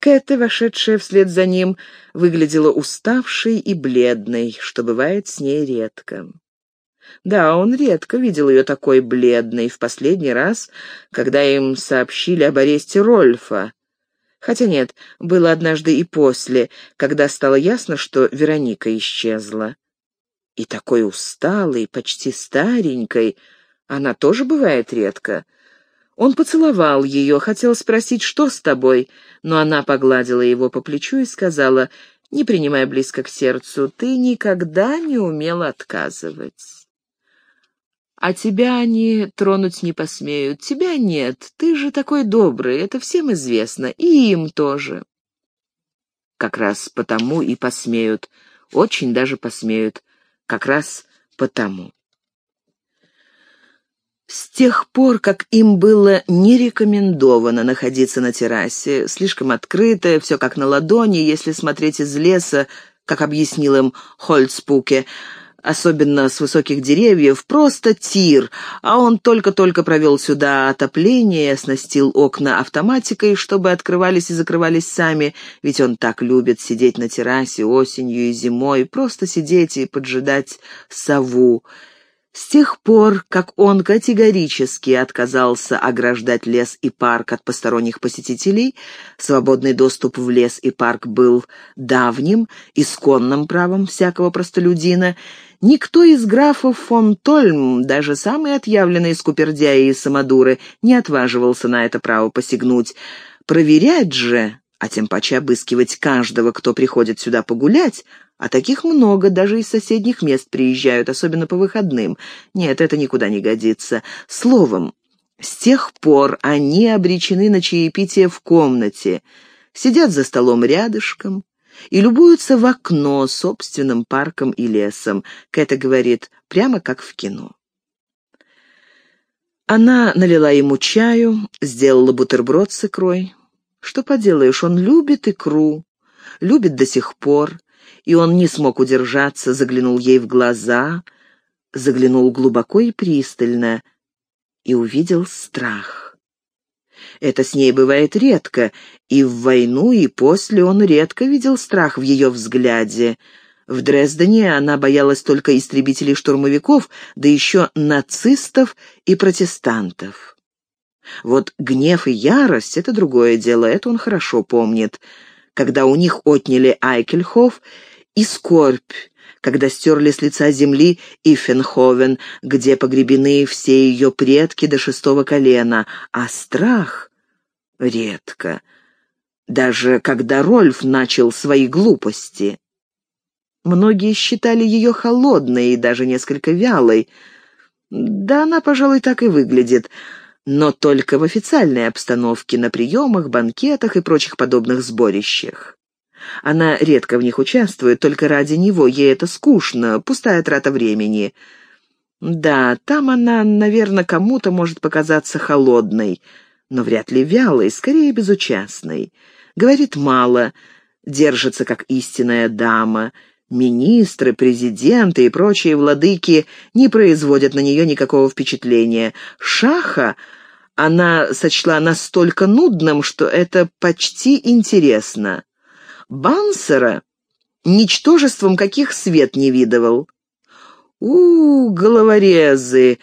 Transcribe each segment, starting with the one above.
Кэта, вошедшая вслед за ним, выглядела уставшей и бледной, что бывает с ней редко. Да, он редко видел ее такой бледной, в последний раз, когда им сообщили об аресте Рольфа. Хотя нет, было однажды и после, когда стало ясно, что Вероника исчезла. И такой усталой, почти старенькой, она тоже бывает редко. Он поцеловал ее, хотел спросить, что с тобой, но она погладила его по плечу и сказала, не принимая близко к сердцу, ты никогда не умел отказывать. А тебя они тронуть не посмеют. Тебя нет. Ты же такой добрый, это всем известно. И им тоже. Как раз потому и посмеют. Очень даже посмеют. Как раз потому. С тех пор, как им было не рекомендовано находиться на террасе, слишком открытое, все как на ладони, если смотреть из леса, как объяснил им Хольцпуке, особенно с высоких деревьев, просто тир, а он только-только провел сюда отопление и оснастил окна автоматикой, чтобы открывались и закрывались сами, ведь он так любит сидеть на террасе осенью и зимой, просто сидеть и поджидать сову. С тех пор, как он категорически отказался ограждать лес и парк от посторонних посетителей, свободный доступ в лес и парк был давним, исконным правом всякого простолюдина, никто из графов фон Тольм, даже самые отъявленные скупердяи и самодуры, не отваживался на это право посягнуть. Проверять же, а тем паче обыскивать каждого, кто приходит сюда погулять, а таких много, даже из соседних мест приезжают, особенно по выходным. Нет, это никуда не годится. Словом, с тех пор они обречены на чаепитие в комнате, сидят за столом рядышком и любуются в окно собственным парком и лесом. Кэта говорит, прямо как в кино. Она налила ему чаю, сделала бутерброд с икрой. Что поделаешь, он любит икру, любит до сих пор, и он не смог удержаться, заглянул ей в глаза, заглянул глубоко и пристально и увидел страх. Это с ней бывает редко, и в войну, и после он редко видел страх в ее взгляде. В Дрездене она боялась только истребителей-штурмовиков, да еще нацистов и протестантов. Вот гнев и ярость — это другое дело, это он хорошо помнит. Когда у них отняли Айкельхоф и скорбь, когда стерли с лица земли Иффенховен, где погребены все ее предки до шестого колена, а страх — редко, даже когда Рольф начал свои глупости. Многие считали ее холодной и даже несколько вялой. Да она, пожалуй, так и выглядит, но только в официальной обстановке, на приемах, банкетах и прочих подобных сборищах. Она редко в них участвует, только ради него, ей это скучно, пустая трата времени. Да, там она, наверное, кому-то может показаться холодной, но вряд ли вялой, скорее безучастной. Говорит мало, держится как истинная дама. Министры, президенты и прочие владыки не производят на нее никакого впечатления. Шаха она сочла настолько нудным, что это почти интересно. Бансера ничтожеством каких свет не видывал. у, -у головорезы!»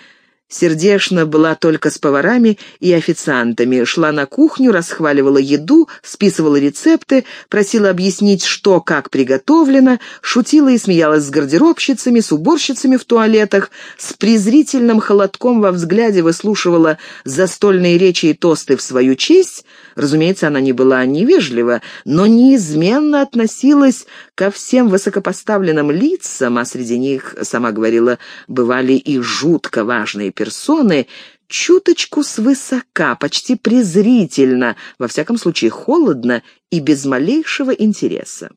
Сердешно была только с поварами и официантами, шла на кухню, расхваливала еду, списывала рецепты, просила объяснить, что как приготовлено, шутила и смеялась с гардеробщицами, с уборщицами в туалетах, с презрительным холодком во взгляде выслушивала застольные речи и тосты в свою честь. Разумеется, она не была невежлива, но неизменно относилась ко всем высокопоставленным лицам, а среди них, сама говорила, бывали и жутко важные персоны, чуточку свысока, почти презрительно, во всяком случае холодно и без малейшего интереса.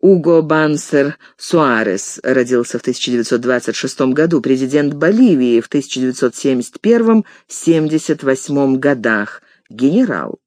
Уго Бансер Суарес родился в 1926 году, президент Боливии в 1971-78 годах, генерал.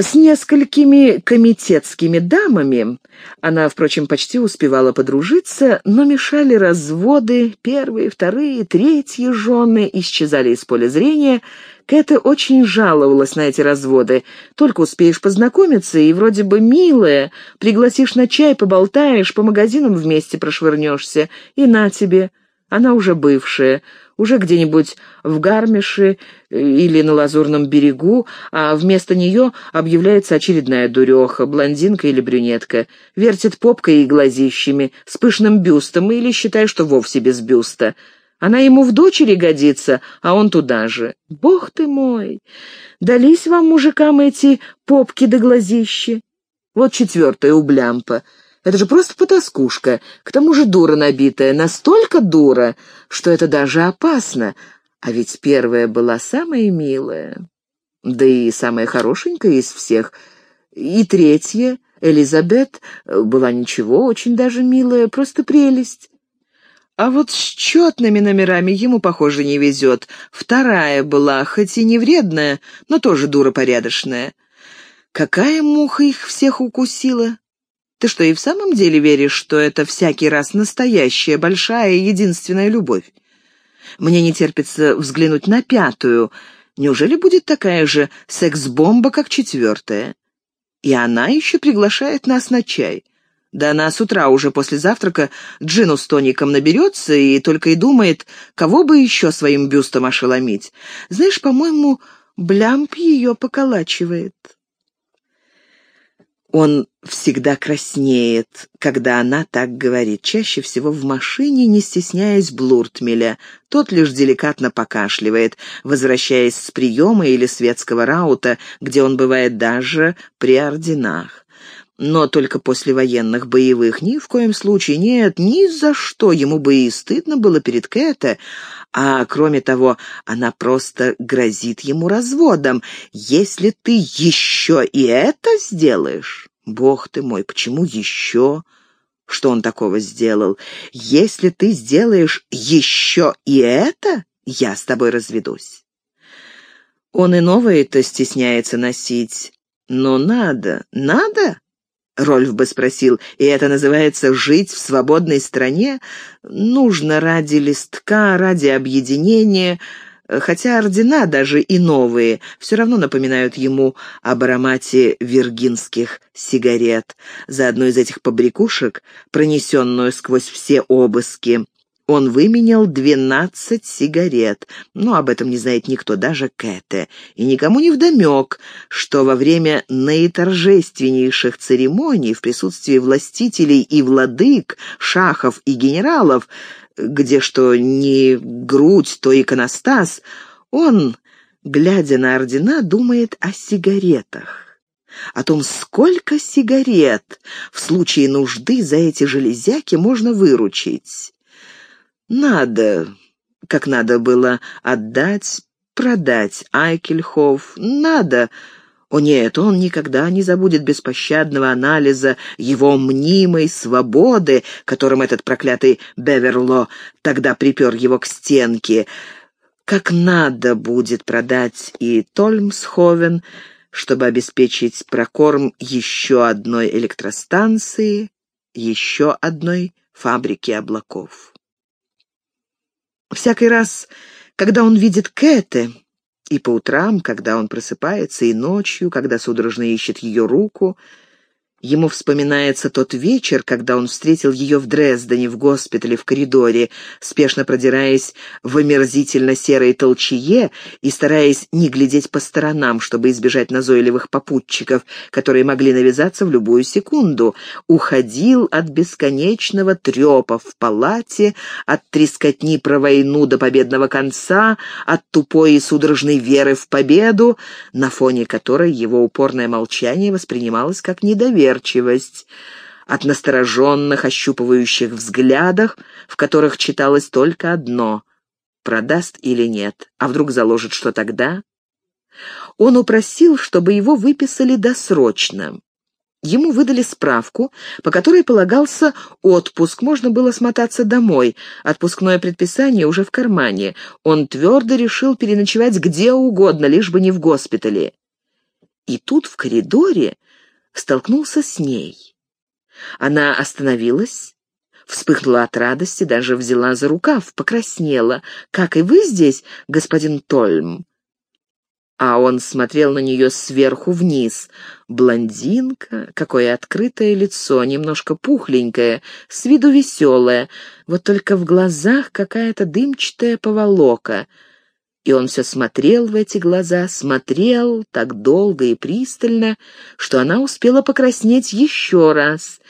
С несколькими комитетскими дамами она, впрочем, почти успевала подружиться, но мешали разводы, первые, вторые, третьи жены исчезали из поля зрения. Кэта очень жаловалась на эти разводы. Только успеешь познакомиться, и вроде бы милая, пригласишь на чай, поболтаешь, по магазинам вместе прошвырнешься, и на тебе. Она уже бывшая, уже где-нибудь в Гармише э, или на Лазурном берегу, а вместо нее объявляется очередная дуреха, блондинка или брюнетка, вертит попкой и глазищами, с пышным бюстом или считай, что вовсе без бюста. Она ему в дочери годится, а он туда же. Бог ты мой! Дались вам, мужикам, эти попки да глазищи? Вот четвертая у Блямпа — это же просто потаскушка, к тому же дура набитая, настолько дура, что это даже опасно. А ведь первая была самая милая, да и самая хорошенькая из всех. И третья, Элизабет, была ничего, очень даже милая, просто прелесть. А вот с четными номерами ему, похоже, не везет. Вторая была, хоть и не вредная, но тоже дура порядочная. Какая муха их всех укусила? Ты что, и в самом деле веришь, что это всякий раз настоящая, большая и единственная любовь? Мне не терпится взглянуть на пятую. Неужели будет такая же секс-бомба, как четвертая? И она еще приглашает нас на чай. Да она с утра уже после завтрака джину с тоником наберется и только и думает, кого бы еще своим бюстом ошеломить. Знаешь, по-моему, Блямп ее поколачивает. Он всегда краснеет, когда она так говорит, чаще всего в машине, не стесняясь Блуртмеля. Тот лишь деликатно покашливает, возвращаясь с приема или светского раута, где он бывает даже при орденах. Но только после военных боевых ни в коем случае нет, ни за что ему бы и стыдно было перед Кэта, а кроме того, она просто грозит ему разводом. Если ты еще и это сделаешь... Бог ты мой, почему еще? Что он такого сделал? Если ты сделаешь еще и это, я с тобой разведусь. Он и новое-то стесняется носить. Но надо, надо? Рольф бы спросил, и это называется «жить в свободной стране»? Нужно ради листка, ради объединения, хотя ордена, даже и новые, все равно напоминают ему об аромате виргинских сигарет. За одну из этих побрякушек, пронесенную сквозь все обыски, он выменял двенадцать сигарет, но об этом не знает никто, даже Кэте, и никому не вдомек, что во время наиторжественнейших церемоний в присутствии властителей и владык, шахов и генералов, где что не грудь, то иконостас, он, глядя на ордена, думает о сигаретах. О том, сколько сигарет в случае нужды за эти железяки можно выручить. Надо, как надо было, отдать, продать Айкельхоф. Надо. О нет, он никогда не забудет беспощадного анализа его мнимой свободы, которым этот проклятый Беверло тогда припер его к стенке. Как надо будет продать и Тольмсховен, чтобы обеспечить прокорм еще одной электростанции, еще одной фабрики облаков. Всякий раз, когда он видит Кэте, и по утрам, когда он просыпается, и ночью, когда судорожно ищет ее руку, Ему вспоминается тот вечер, когда он встретил ее в Дрездене, в госпитале, в коридоре, спешно продираясь в омерзительно серой толчее и стараясь не глядеть по сторонам, чтобы избежать назойливых попутчиков, которые могли навязаться в любую секунду. Уходил от бесконечного трепа в палате, от трескотни про войну до победного конца, от тупой и судорожной веры в победу, на фоне которой его упорное молчание воспринималось как недоверие недоверчивость, от настороженных, ощупывающих взглядах, в которых читалось только одно — продаст или нет, а вдруг заложит, что тогда? Он упросил, чтобы его выписали досрочно. Ему выдали справку, по которой полагался отпуск, можно было смотаться домой. Отпускное предписание уже в кармане. Он твердо решил переночевать где угодно, лишь бы не в госпитале И тут в коридоре столкнулся с ней. Она остановилась, вспыхнула от радости, даже взяла за рукав, покраснела. «Как и вы здесь, господин Тольм?» а он смотрел на нее сверху вниз. Блондинка, какое открытое лицо, немножко пухленькое, с виду веселое, вот только в глазах какая-то дымчатая поволока. И он все смотрел в эти глаза, смотрел так долго и пристально, что она успела покраснеть еще раз.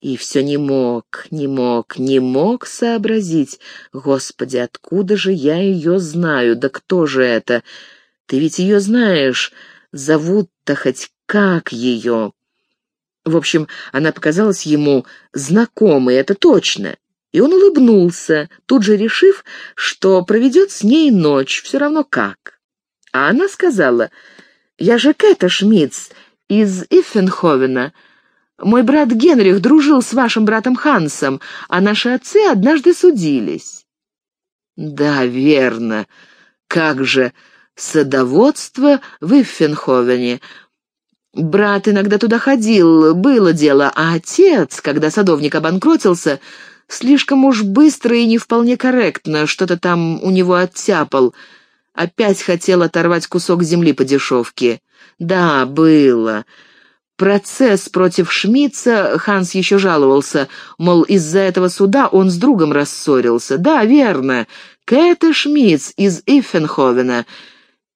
И все не мог, не мог, не мог сообразить. Господи, откуда же я ее знаю? Да кто же это? Ты ведь ее знаешь, зовут-то хоть как ее. В общем, она показалась ему знакомой, это точно. И он улыбнулся, тут же решив, что проведет с ней ночь, все равно как. А она сказала, «Я же Кэта Шмидц из Иффенховена. Мой брат Генрих дружил с вашим братом Хансом, а наши отцы однажды судились». «Да, верно. Как же...» садоводство в Иффенховене. Брат иногда туда ходил, было дело, а отец, когда садовник обанкротился, слишком уж быстро и не вполне корректно что-то там у него оттяпал. Опять хотел оторвать кусок земли по дешевке. Да, было. Процесс против Шмидца Ханс еще жаловался, мол, из-за этого суда он с другом рассорился. Да, верно. Кэта Шмидц из Иффенховена —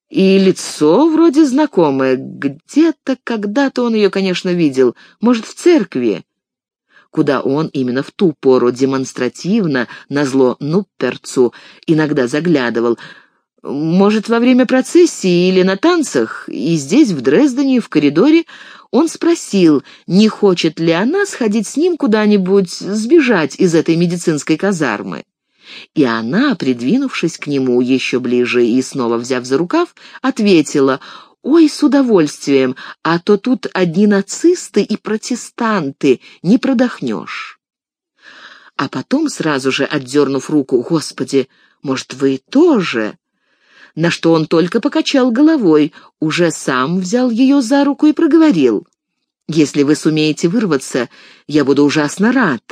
и лицо вроде знакомое. Где-то когда-то он ее, конечно, видел. Может, в церкви? Куда он именно в ту пору демонстративно, назло Нупперцу, иногда заглядывал. Может, во время процессии или на танцах, и здесь, в Дрездене, в коридоре, он спросил, не хочет ли она сходить с ним куда-нибудь, сбежать из этой медицинской казармы. И она, придвинувшись к нему еще ближе и снова взяв за рукав, ответила «Ой, с удовольствием, а то тут одни нацисты и протестанты, не продохнешь». А потом, сразу же отдернув руку, «Господи, может, вы тоже?» На что он только покачал головой, уже сам взял ее за руку и проговорил. «Если вы сумеете вырваться, я буду ужасно рад».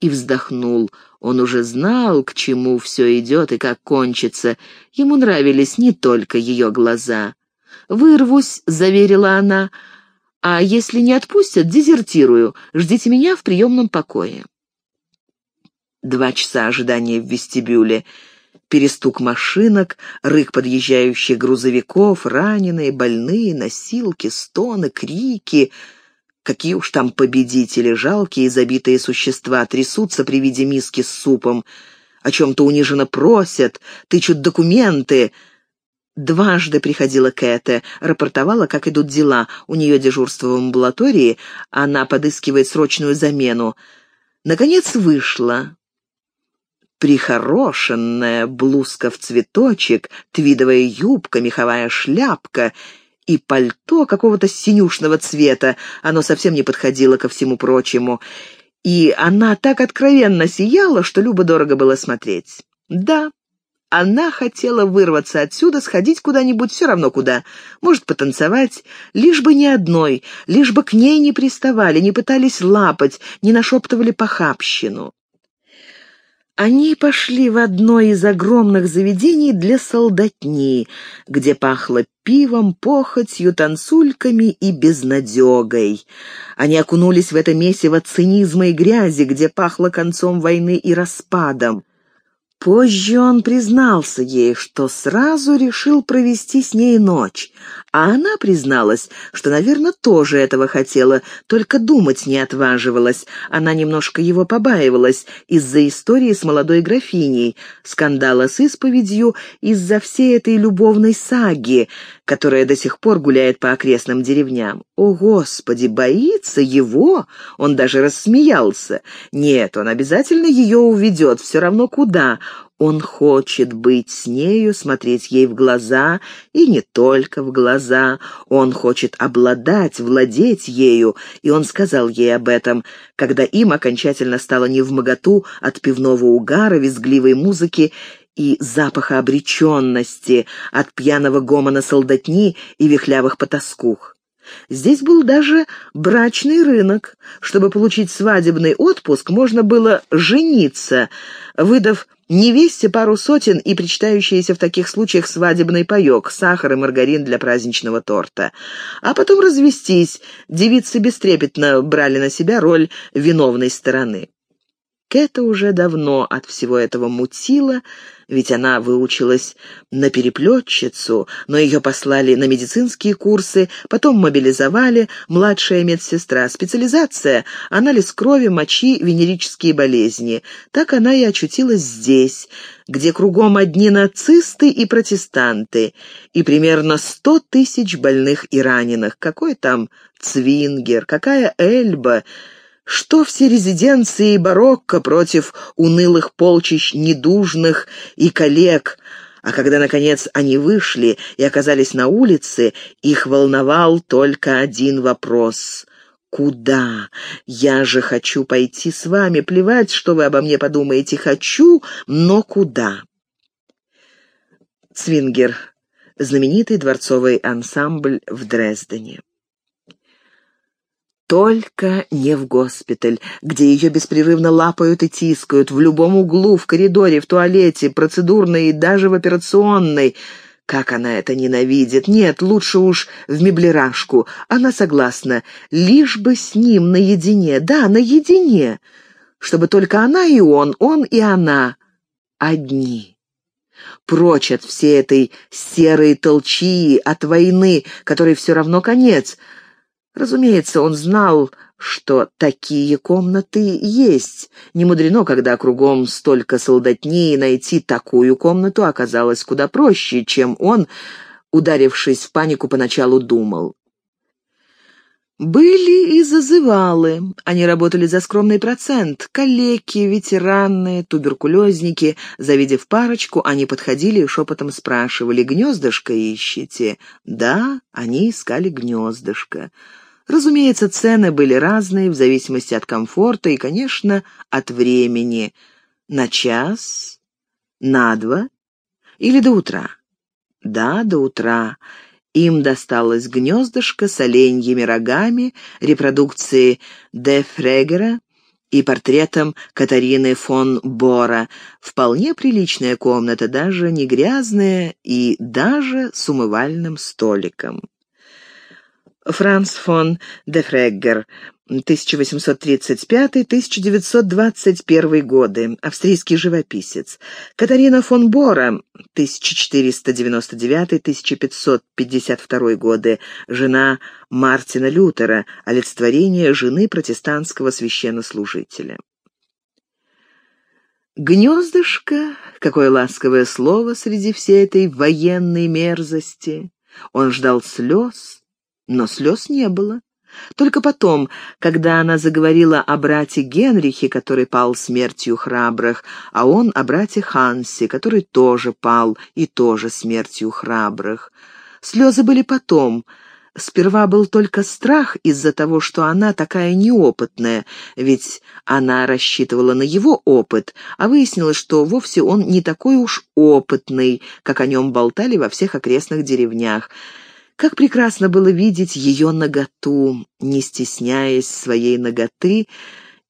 И вздохнул. Он уже знал, к чему все идет и как кончится. Ему нравились не только ее глаза. «Вырвусь», — заверила она, — «а если не отпустят, дезертирую. Ждите меня в приемном покое». Два часа ожидания в вестибюле, перестук машинок, рык подъезжающих грузовиков, раненые, больные, носилки, стоны, крики — Какие уж там победители, жалкие и забитые существа, трясутся при виде миски с супом, о чем-то униженно просят, тычут документы. Дважды приходила Кэте, рапортовала, как идут дела. У нее дежурство в амбулатории, она подыскивает срочную замену. Наконец вышла. Прихорошенная блузка в цветочек, твидовая юбка, меховая шляпка — и пальто какого-то синюшного цвета, оно совсем не подходило ко всему прочему, и она так откровенно сияла, что любо-дорого было смотреть. Да, она хотела вырваться отсюда, сходить куда-нибудь, все равно куда. Может, потанцевать, лишь бы ни одной, лишь бы к ней не приставали, не пытались лапать, не нашептывали похабщину. Они пошли в одно из огромных заведений для солдатни, где пахло пивом, похотью, танцульками и безнадегой. Они окунулись в это месиво цинизма и грязи, где пахло концом войны и распадом. Позже он признался ей, что сразу решил провести с ней ночь, а она призналась, что, наверное, тоже этого хотела, только думать не отваживалась. Она немножко его побаивалась из-за истории с молодой графиней, скандала с исповедью, из-за всей этой любовной саги, которая до сих пор гуляет по окрестным деревням. О, Господи, боится его? Он даже рассмеялся. Нет, он обязательно ее уведет, все равно куда. Он хочет быть с нею, смотреть ей в глаза, и не только в глаза. Он хочет обладать, владеть ею, и он сказал ей об этом, когда им окончательно стало невмоготу от пивного угара, визгливой музыки и запаха обреченности, от пьяного гомона солдатни и вихлявых потаскух. Здесь был даже брачный рынок. Чтобы получить свадебный отпуск, можно было жениться, выдав невесте пару сотен и причитающиеся в таких случаях свадебный паёк, сахар и маргарин для праздничного торта. А потом развестись, девицы бестрепетно брали на себя роль виновной стороны. Кэта уже давно от всего этого мутила, ведь она выучилась на переплетчицу, но ее послали на медицинские курсы, потом мобилизовали, младшая медсестра, специализация, анализ крови, мочи, венерические болезни. Так она и очутилась здесь, где кругом одни нацисты и протестанты, и примерно сто тысяч больных и раненых. Какой там Цвингер, какая Эльба — что все резиденции барокко против унылых полчищ недужных и коллег, а когда, наконец, они вышли и оказались на улице, их волновал только один вопрос — «Куда? Я же хочу пойти с вами. Плевать, что вы обо мне подумаете. Хочу, но куда?» Цвингер. Знаменитый дворцовый ансамбль в Дрездене. Только не в госпиталь, где ее беспрерывно лапают и тискают, в любом углу, в коридоре, в туалете, процедурной и даже в операционной. Как она это ненавидит! Нет, лучше уж в меблерашку. Она согласна. Лишь бы с ним наедине. Да, наедине. Чтобы только она и он, он и она. Одни. Прочь от всей этой серой толчии, от войны, которой все равно конец — Разумеется, он знал, что такие комнаты есть. Не мудрено, когда кругом столько солдатни, и найти такую комнату оказалось куда проще, чем он, ударившись в панику, поначалу думал. Были и зазывалы. Они работали за скромный процент. Калеки, ветераны, туберкулезники. Завидев парочку, они подходили и шепотом спрашивали, «Гнездышко ищете?» Да, они искали гнездышко. Разумеется, цены были разные в зависимости от комфорта и, конечно, от времени. На час? На два? Или до утра? Да, до утра. Им досталось гнездышко с оленьими рогами, репродукции Де Фрегера и портретом Катарины фон Бора. Вполне приличная комната, даже не грязная и даже с умывальным столиком. Франц фон де Фреггер, 1835-1921 годы, австрийский живописец. Катарина фон Бора, 1499-1552 годы, жена Мартина Лютера, олицетворение жены протестантского священнослужителя. Гнездышко, какое ласковое слово среди всей этой военной мерзости. Он ждал слез, но слез не было. Только потом, когда она заговорила о брате Генрихе, который пал смертью храбрых, а он о брате Хансе, который тоже пал и тоже смертью храбрых. Слезы были потом. Сперва был только страх из-за того, что она такая неопытная, ведь она рассчитывала на его опыт, а выяснилось, что вовсе он не такой уж опытный, как о нем болтали во всех окрестных деревнях. Как прекрасно было видеть ее наготу, не стесняясь своей наготы,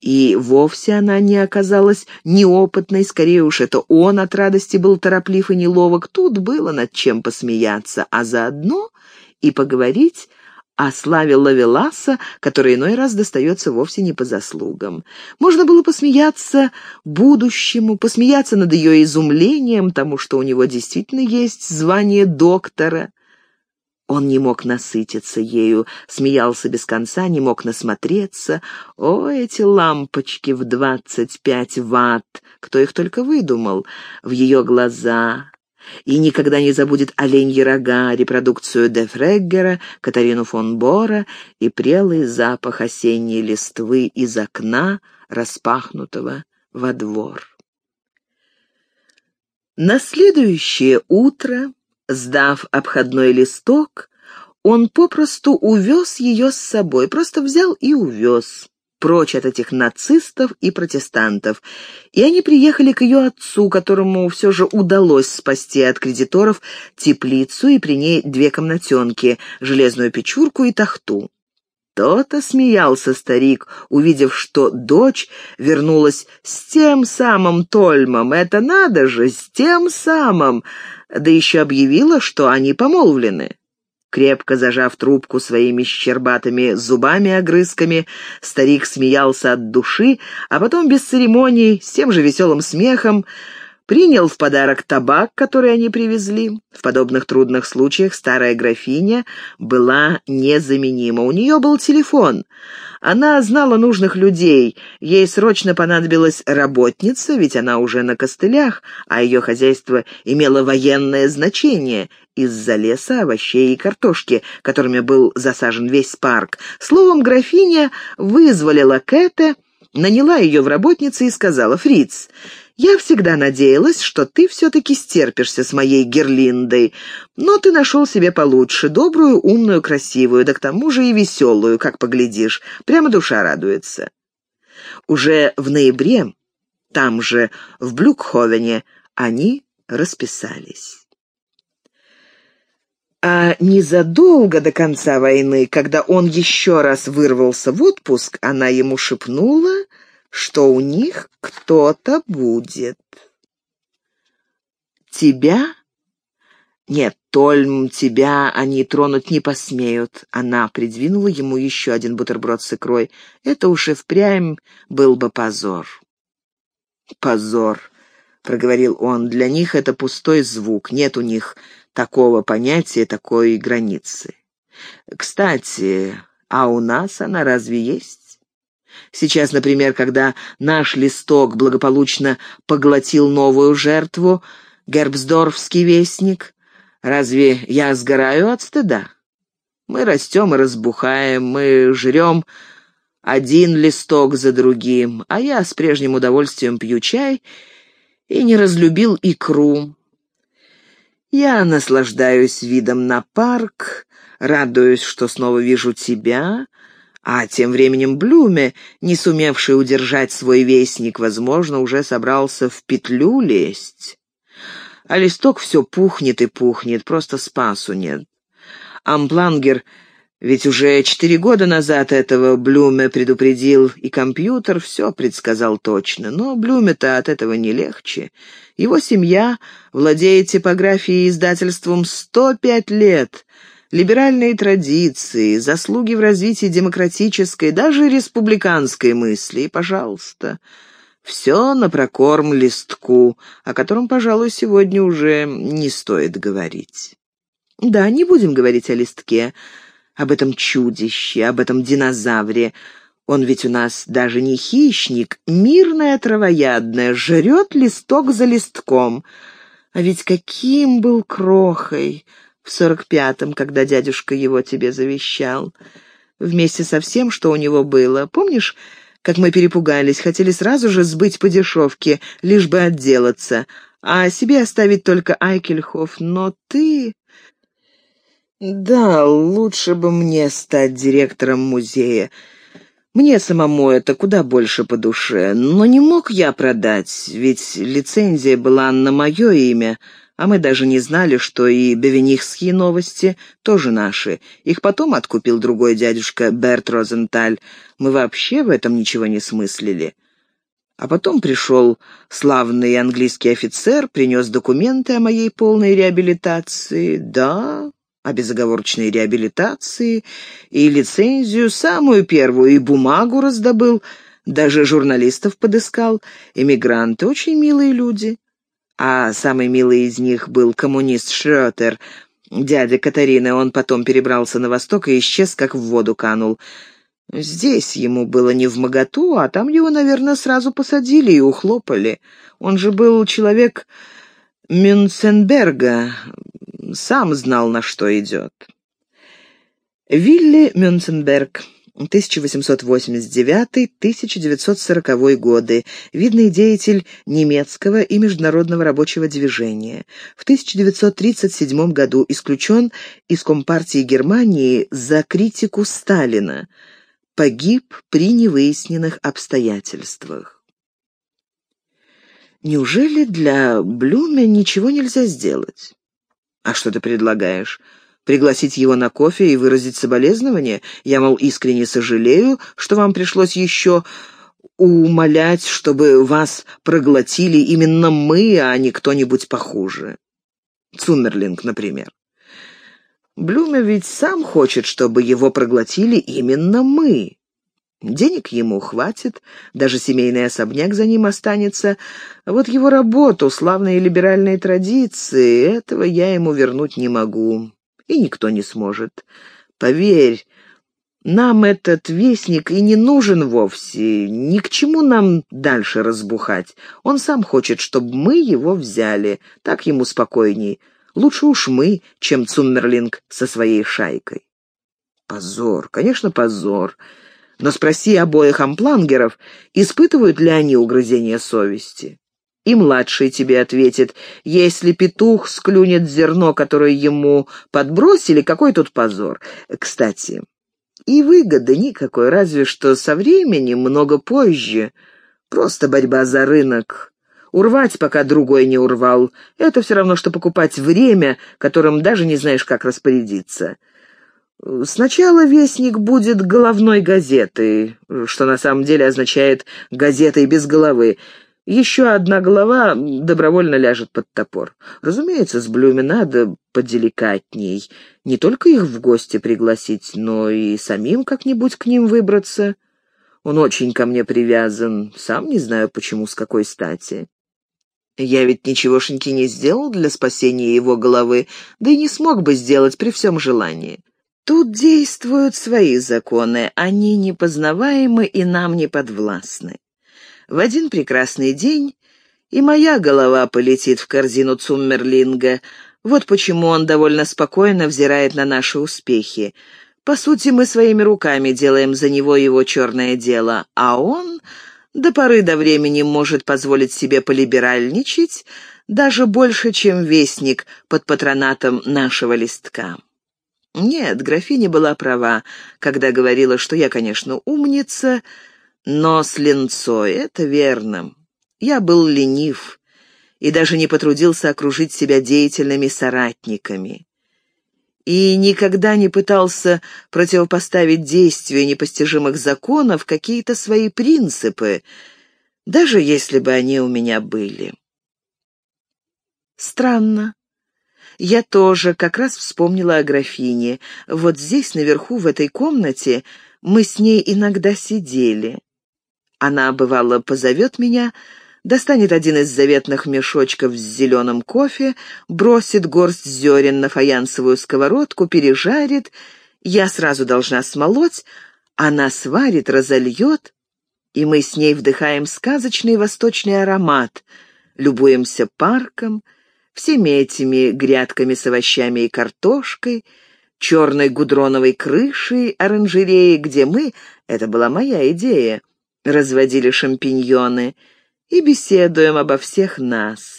и вовсе она не оказалась неопытной, скорее уж это он от радости был тороплив и неловок. Тут было над чем посмеяться, а заодно и поговорить о славе Лавеласа, который иной раз достается вовсе не по заслугам. Можно было посмеяться будущему, посмеяться над ее изумлением, тому, что у него действительно есть звание доктора. Он не мог насытиться ею, смеялся без конца, не мог насмотреться. О, эти лампочки в двадцать пять ватт! Кто их только выдумал? В ее глаза. И никогда не забудет оленьи рога, репродукцию де Фреггера, Катарину фон Бора и прелый запах осенней листвы из окна, распахнутого во двор. На следующее утро Сдав обходной листок, он попросту увез ее с собой, просто взял и увез. прочь от этих нацистов и протестантов. И они приехали к ее отцу, которому все же удалось спасти от кредиторов теплицу и при ней две комнатенки, железную печурку и тахту. То-то смеялся старик, увидев, что дочь вернулась с тем самым Тольмом. Это надо же, с тем самым! Да еще объявила, что они помолвлены. Крепко зажав трубку своими щербатыми зубами-огрызками, старик смеялся от души, а потом без церемоний, с тем же веселым смехом, принял в подарок табак, который они привезли. В подобных трудных случаях старая графиня была незаменима. У нее был телефон. Она знала нужных людей. Ей срочно понадобилась работница, ведь она уже на костылях, а ее хозяйство имело военное значение из-за леса, овощей и картошки, которыми был засажен весь парк. Словом, графиня вызволила Кэта, наняла ее в работницы и сказала, «Фриц, я всегда надеялась, что ты все-таки стерпишься с моей Герлиндой, но ты нашел себе получше, добрую, умную, красивую, да к тому же и веселую, как поглядишь. Прямо душа радуется. Уже в ноябре, там же, в Блюкховене, они расписались. А незадолго до конца войны, когда он еще раз вырвался в отпуск, она ему шепнула, что у них кто-то будет. Тебя? Нет, Тольм, тебя они тронуть не посмеют. Она придвинула ему еще один бутерброд с икрой. Это уж и впрямь был бы позор. Позор, проговорил он, для них это пустой звук, нет у них такого понятия, такой границы. Кстати, а у нас она разве есть? Сейчас, например, когда наш листок благополучно поглотил новую жертву, гербсдорфский вестник, разве я сгораю от стыда? Мы растем и разбухаем, мы жрем один листок за другим, а я с прежним удовольствием пью чай и не разлюбил икру. Я наслаждаюсь видом на парк, радуюсь, что снова вижу тебя, а тем временем Блюме, не сумевший удержать свой вестник, возможно, уже собрался в петлю лезть. А листок все пухнет и пухнет, просто спасу нет. Амплангер ведь уже четыре года назад этого Блюме предупредил, и компьютер все предсказал точно. Но Блюме-то от этого не легче. Его семья владеет типографией и издательством сто пять лет — либеральные традиции, заслуги в развитии демократической, даже республиканской мысли. И, пожалуйста, все на прокорм листку, о котором, пожалуй, сегодня уже не стоит говорить. Да, не будем говорить о листке, об этом чудище, об этом динозавре. Он ведь у нас даже не хищник, мирная травоядная, жрет листок за листком. А ведь каким был крохой! В сорок пятом, когда дядюшка его тебе завещал. Вместе со всем, что у него было. Помнишь, как мы перепугались, хотели сразу же сбыть по дешевке, лишь бы отделаться, а себе оставить только Айкельхоф, но ты... Да, лучше бы мне стать директором музея. Мне самому это куда больше по душе, но не мог я продать, ведь лицензия была на мое имя, а мы даже не знали, что и бевенихские новости тоже наши. Их потом откупил другой дядюшка Берт Розенталь. Мы вообще в этом ничего не смыслили. А потом пришел славный английский офицер, принес документы о моей полной реабилитации. Да, о безоговорочной реабилитации, и лицензию, самую первую, и бумагу раздобыл, даже журналистов подыскал. Эмигранты, очень милые люди а самый милый из них был коммунист Шрётер, дядя Катарины. Он потом перебрался на восток и исчез, как в воду канул. Здесь ему было не в моготу, а там его, наверное, сразу посадили и ухлопали. Он же был человек Мюнценберга, сам знал, на что идет. Вилли Мюнценберг 1889-1940 годы, видный деятель немецкого и международного рабочего движения. В 1937 году исключен из Компартии Германии за критику Сталина. погиб при невыясненных обстоятельствах. Неужели для Блюме ничего нельзя сделать? А что ты предлагаешь? Пригласить его на кофе и выразить соболезнования? Я, мол, искренне сожалею, что вам пришлось еще умолять, чтобы вас проглотили именно мы, а не кто-нибудь похуже. Цумерлинг, например. Блюме ведь сам хочет, чтобы его проглотили именно мы. Денег ему хватит, даже семейный особняк за ним останется. А вот его работу, славные либеральные традиции, этого я ему вернуть не могу. И никто не сможет. Поверь, нам этот вестник и не нужен вовсе. Ни к чему нам дальше разбухать. Он сам хочет, чтобы мы его взяли. Так ему спокойней. Лучше уж мы, чем Цуммерлинг со своей шайкой. Позор, конечно, позор. Но спроси обоих амплангеров, испытывают ли они угрызение совести. И младший тебе ответит, если петух склюнет зерно, которое ему подбросили, какой тут позор. Кстати, и выгоды никакой, разве что со временем, много позже. Просто борьба за рынок. Урвать, пока другой не урвал, это все равно, что покупать время, которым даже не знаешь, как распорядиться. Сначала «Вестник» будет головной газетой, что на самом деле означает «газетой без головы». Еще одна голова добровольно ляжет под топор. Разумеется, с Блюми надо поделикатней. Не только их в гости пригласить, но и самим как-нибудь к ним выбраться. Он очень ко мне привязан, сам не знаю почему, с какой стати. Я ведь ничегошеньки не сделал для спасения его головы, да и не смог бы сделать при всем желании. Тут действуют свои законы, они непознаваемы и нам не подвластны. В один прекрасный день и моя голова полетит в корзину Цуммерлинга. Вот почему он довольно спокойно взирает на наши успехи. По сути, мы своими руками делаем за него его черное дело, а он до поры до времени может позволить себе полиберальничать даже больше, чем вестник под патронатом нашего листка. Нет, графиня была права, когда говорила, что я, конечно, умница, но с линцой, это верно. Я был ленив и даже не потрудился окружить себя деятельными соратниками и никогда не пытался противопоставить действию непостижимых законов какие-то свои принципы, даже если бы они у меня были. Странно. Я тоже как раз вспомнила о графине. Вот здесь, наверху, в этой комнате, мы с ней иногда сидели. Она, бывало, позовет меня, достанет один из заветных мешочков с зеленым кофе, бросит горсть зерен на фаянсовую сковородку, пережарит. Я сразу должна смолоть, она сварит, разольет, и мы с ней вдыхаем сказочный восточный аромат, любуемся парком, всеми этими грядками с овощами и картошкой, черной гудроновой крышей оранжереи, где мы, это была моя идея, разводили шампиньоны — и беседуем обо всех нас.